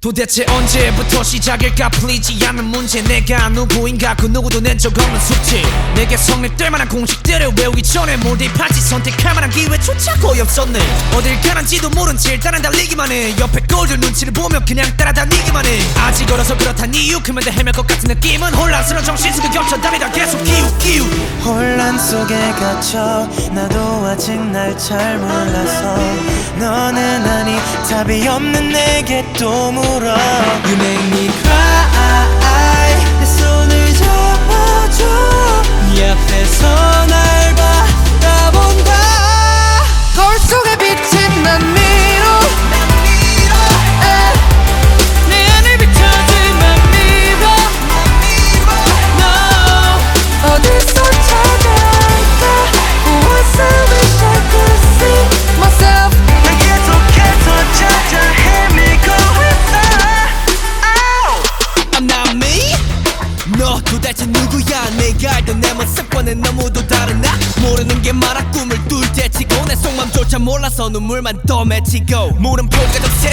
도대체 언제부터 시작일까 풀리지 않는 문제. 내가 누구인가? 그 누구도 낸 적 없는 숙제. 내게 성립될 만한 공식들을 외우기 전에 뭘 대입할지 선택할 만한 기회조차 거의 없었네. 어딜 가는지도 모른 채 일단은 달리기만 해. 옆에 꼴들 눈치를 보며 그냥 따라다니기만 해. 아직 어려서 그렇단 이유 다 헤맬 것 같은 느낌은 혼란스러운 정신 속에 겹쳐 다니다 계속 기우 기우 혼란 속에 갇혀 나도 아직 날 잘 몰라서 너는 아니 답이 없는 내게 또물 어 me cry 내 모습과는 너무도 다른 나? 모르는 게 많아 꿈을 뚫 때치고 내 속맘조차 몰라서 눈물만 더 맺히고 물음표가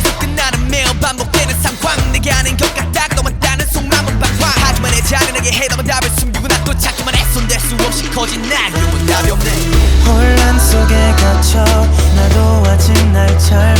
더 끝나는 매일 반복되는 상황. 내가 아닌 것 같다가 너만 따는 속마음은 방황. 하지만 내 잔인하게 해담은 답을 숨기고 나또 자꾸만 애손댈 수 없이 커진 난 결국은 답이 없네. 혼란 속에 갇혀 나도 아직 날잘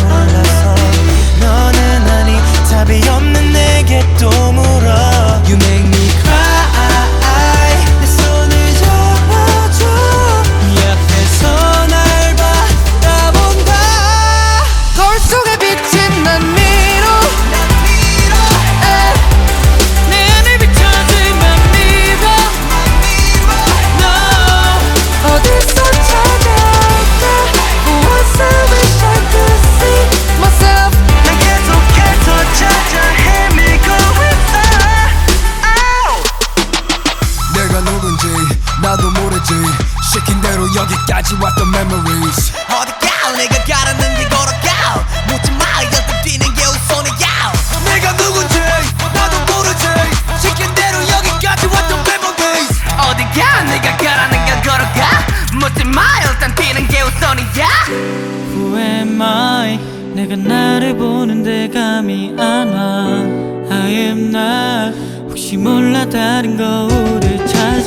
여기까지 왔던 memories. 어디가? 내가 가라는 길 걸어가. 묻지 마. 여태 뛰는 게 우선이야. 내가 누군지 나도 모르지. 시킨 대로 여기까지 왔던 memories. 어디가? 내가 가라는 길 걸어가. 묻지 마. 일단 뛰는 게 우선이야. Who am I? 내가 나를 보는데 감이 안와. I am not. 혹시 몰라 다른 거울을 찾아